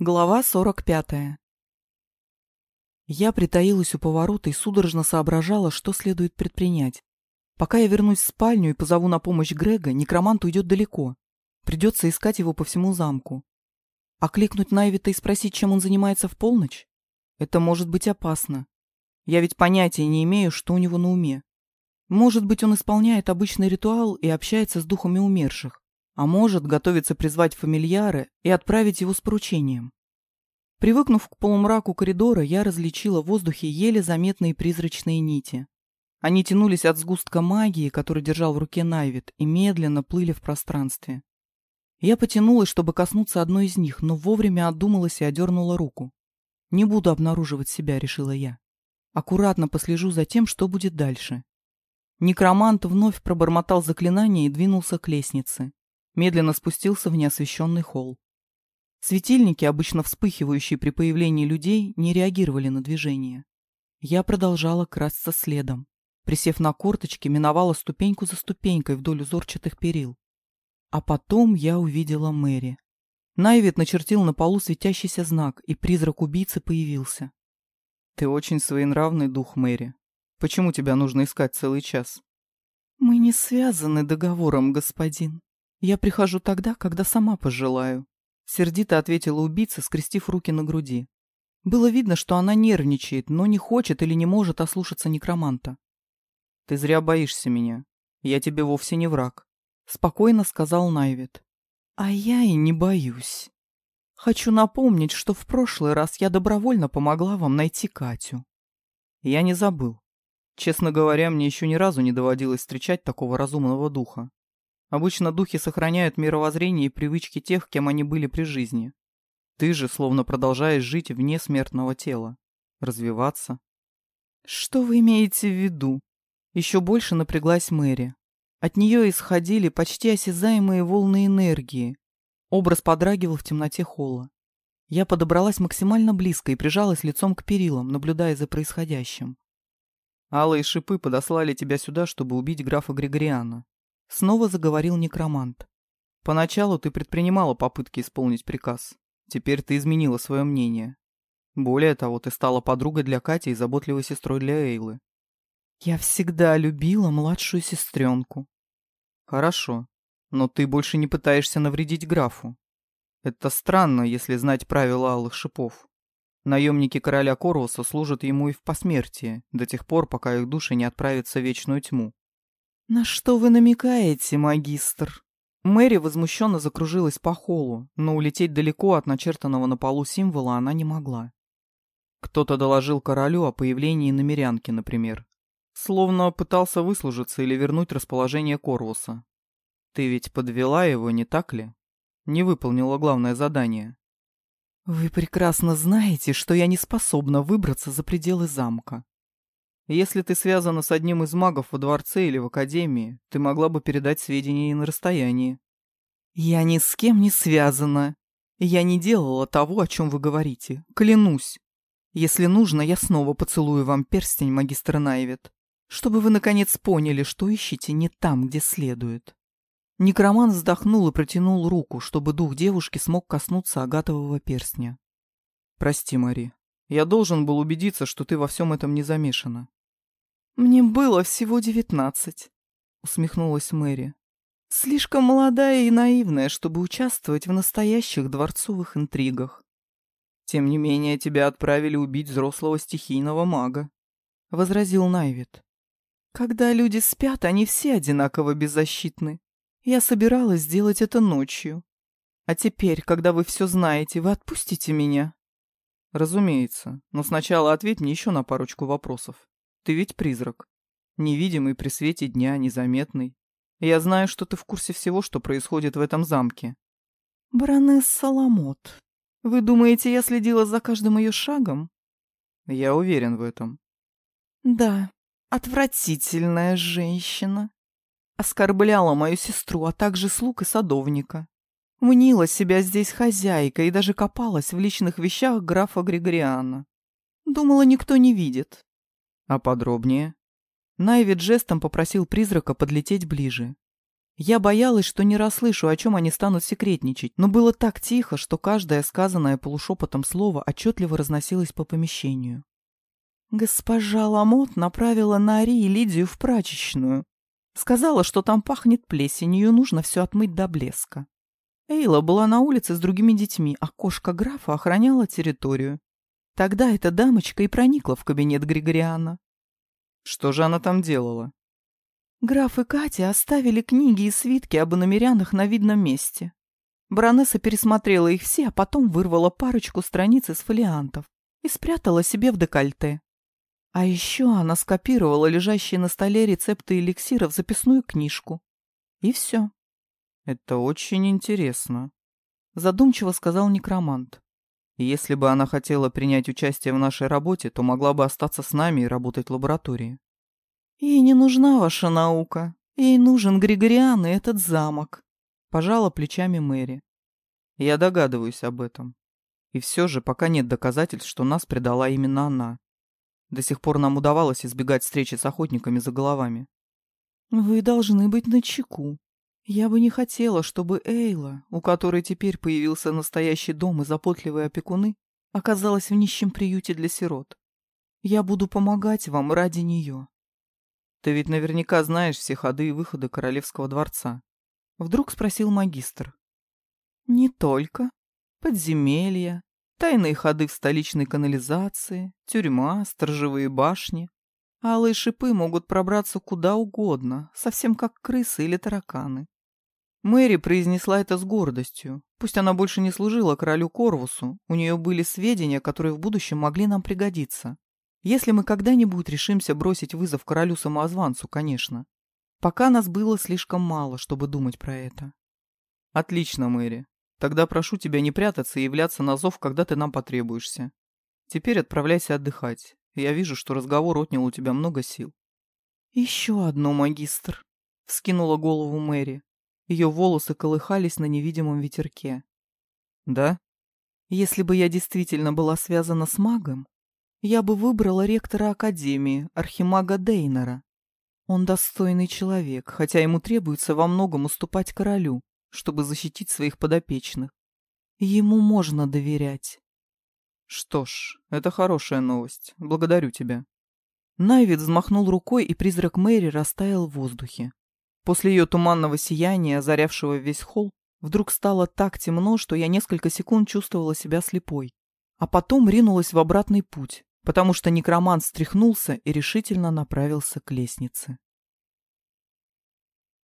Глава 45. Я притаилась у поворота и судорожно соображала, что следует предпринять. Пока я вернусь в спальню и позову на помощь Грега, некромант уйдет далеко. Придется искать его по всему замку. Окликнуть Найвита и спросить, чем он занимается в полночь? Это может быть опасно. Я ведь понятия не имею, что у него на уме. Может быть, он исполняет обычный ритуал и общается с духами умерших. А может, готовится призвать фамильяра и отправить его с поручением. Привыкнув к полумраку коридора, я различила в воздухе еле заметные призрачные нити. Они тянулись от сгустка магии, который держал в руке Найвит, и медленно плыли в пространстве. Я потянулась, чтобы коснуться одной из них, но вовремя отдумалась и одернула руку. «Не буду обнаруживать себя», — решила я. «Аккуратно послежу за тем, что будет дальше». Некромант вновь пробормотал заклинание и двинулся к лестнице медленно спустился в неосвещенный холл. Светильники, обычно вспыхивающие при появлении людей, не реагировали на движение. Я продолжала красться следом. Присев на корточки, миновала ступеньку за ступенькой вдоль узорчатых перил. А потом я увидела Мэри. Найвит начертил на полу светящийся знак, и призрак убийцы появился. «Ты очень своенравный дух, Мэри. Почему тебя нужно искать целый час?» «Мы не связаны договором, господин», «Я прихожу тогда, когда сама пожелаю», — сердито ответила убийца, скрестив руки на груди. Было видно, что она нервничает, но не хочет или не может ослушаться некроманта. «Ты зря боишься меня. Я тебе вовсе не враг», — спокойно сказал Найвит. «А я и не боюсь. Хочу напомнить, что в прошлый раз я добровольно помогла вам найти Катю». Я не забыл. Честно говоря, мне еще ни разу не доводилось встречать такого разумного духа. Обычно духи сохраняют мировоззрение и привычки тех, кем они были при жизни. Ты же словно продолжаешь жить вне смертного тела. Развиваться. Что вы имеете в виду? Еще больше напряглась Мэри. От нее исходили почти осязаемые волны энергии. Образ подрагивал в темноте холла. Я подобралась максимально близко и прижалась лицом к перилам, наблюдая за происходящим. Алые шипы подослали тебя сюда, чтобы убить графа Григориана. Снова заговорил некромант. Поначалу ты предпринимала попытки исполнить приказ. Теперь ты изменила свое мнение. Более того, ты стала подругой для Кати и заботливой сестрой для Эйлы. Я всегда любила младшую сестренку. Хорошо, но ты больше не пытаешься навредить графу. Это странно, если знать правила алых шипов. Наемники короля Коруса служат ему и в посмертии, до тех пор, пока их души не отправятся в вечную тьму. «На что вы намекаете, магистр?» Мэри возмущенно закружилась по холу, но улететь далеко от начертанного на полу символа она не могла. Кто-то доложил королю о появлении намерянки, например. Словно пытался выслужиться или вернуть расположение Корвуса. Ты ведь подвела его, не так ли? Не выполнила главное задание. Вы прекрасно знаете, что я не способна выбраться за пределы замка. Если ты связана с одним из магов во дворце или в академии, ты могла бы передать сведения и на расстоянии. Я ни с кем не связана. Я не делала того, о чем вы говорите. Клянусь. Если нужно, я снова поцелую вам перстень, магистр Найвет, чтобы вы наконец поняли, что ищете не там, где следует. Некроман вздохнул и протянул руку, чтобы дух девушки смог коснуться агатового перстня. «Прости, Мари. Я должен был убедиться, что ты во всем этом не замешана. «Мне было всего девятнадцать», — усмехнулась Мэри. «Слишком молодая и наивная, чтобы участвовать в настоящих дворцовых интригах. Тем не менее, тебя отправили убить взрослого стихийного мага», — возразил Найвит. «Когда люди спят, они все одинаково беззащитны. Я собиралась сделать это ночью. А теперь, когда вы все знаете, вы отпустите меня?» «Разумеется, но сначала ответь мне еще на парочку вопросов. Ты ведь призрак. Невидимый при свете дня, незаметный. Я знаю, что ты в курсе всего, что происходит в этом замке. Баронесса Саламот, вы думаете, я следила за каждым ее шагом? Я уверен в этом. Да, отвратительная женщина. Оскорбляла мою сестру, а также слуг и садовника. Мнила себя здесь хозяйкой и даже копалась в личных вещах графа Григориана. Думала, никто не видит. А подробнее? Найвид жестом попросил призрака подлететь ближе. Я боялась, что не расслышу, о чем они станут секретничать, но было так тихо, что каждое сказанное полушепотом слово отчетливо разносилось по помещению. Госпожа Ламот направила на Ари и Лидию в прачечную. Сказала, что там пахнет плесенью, нужно все отмыть до блеска. Эйла была на улице с другими детьми, а кошка графа охраняла территорию. Тогда эта дамочка и проникла в кабинет Григориана. Что же она там делала? Граф и Катя оставили книги и свитки об иномерянах на видном месте. Баронесса пересмотрела их все, а потом вырвала парочку страниц из фолиантов и спрятала себе в декольте. А еще она скопировала лежащие на столе рецепты эликсира в записную книжку. И все. «Это очень интересно», — задумчиво сказал некромант. «Если бы она хотела принять участие в нашей работе, то могла бы остаться с нами и работать в лаборатории». «Ей не нужна ваша наука. Ей нужен Григориан и этот замок», — пожала плечами Мэри. «Я догадываюсь об этом. И все же пока нет доказательств, что нас предала именно она. До сих пор нам удавалось избегать встречи с охотниками за головами». «Вы должны быть начеку. Я бы не хотела, чтобы Эйла, у которой теперь появился настоящий дом и заботливые опекуны, оказалась в нищем приюте для сирот. Я буду помогать вам ради нее. Ты ведь наверняка знаешь все ходы и выходы королевского дворца. Вдруг спросил магистр. Не только. Подземелья, тайные ходы в столичной канализации, тюрьма, сторожевые башни. Алые шипы могут пробраться куда угодно, совсем как крысы или тараканы. Мэри произнесла это с гордостью. Пусть она больше не служила королю Корвусу, у нее были сведения, которые в будущем могли нам пригодиться. Если мы когда-нибудь решимся бросить вызов королю-самозванцу, конечно. Пока нас было слишком мало, чтобы думать про это. Отлично, Мэри. Тогда прошу тебя не прятаться и являться на зов, когда ты нам потребуешься. Теперь отправляйся отдыхать. Я вижу, что разговор отнял у тебя много сил. Еще одно, магистр. Вскинула голову Мэри. Ее волосы колыхались на невидимом ветерке. Да? Если бы я действительно была связана с магом, я бы выбрала ректора Академии, архимага Дейнера. Он достойный человек, хотя ему требуется во многом уступать королю, чтобы защитить своих подопечных. Ему можно доверять. Что ж, это хорошая новость. Благодарю тебя. Найвид взмахнул рукой, и призрак Мэри растаял в воздухе. После ее туманного сияния, озарявшего весь холл, вдруг стало так темно, что я несколько секунд чувствовала себя слепой. А потом ринулась в обратный путь, потому что некромант встряхнулся и решительно направился к лестнице.